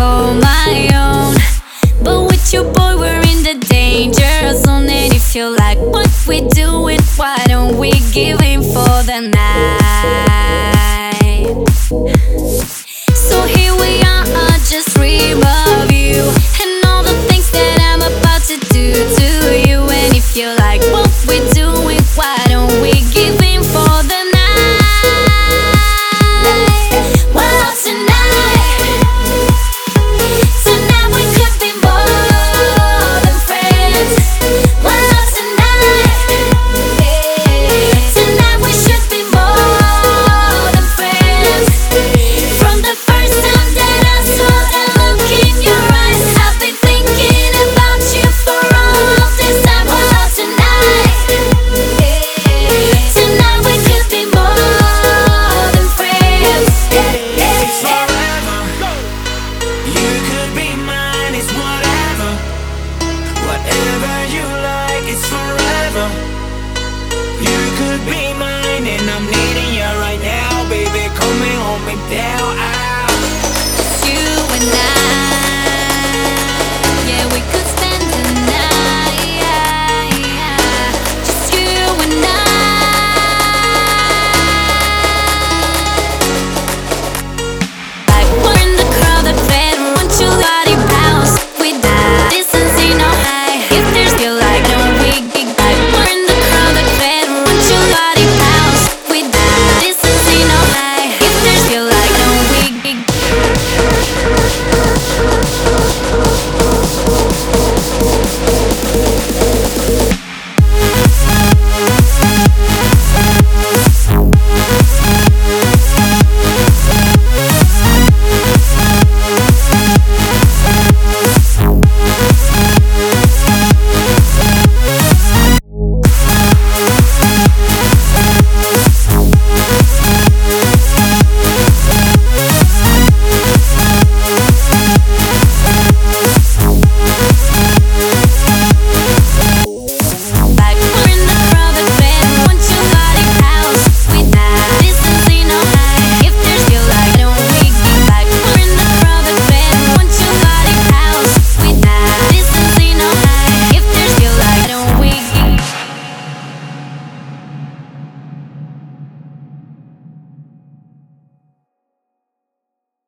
call my own. But with your boy we're in the danger zone. And if you like what we doing Why don't we give in for the night? Be mine,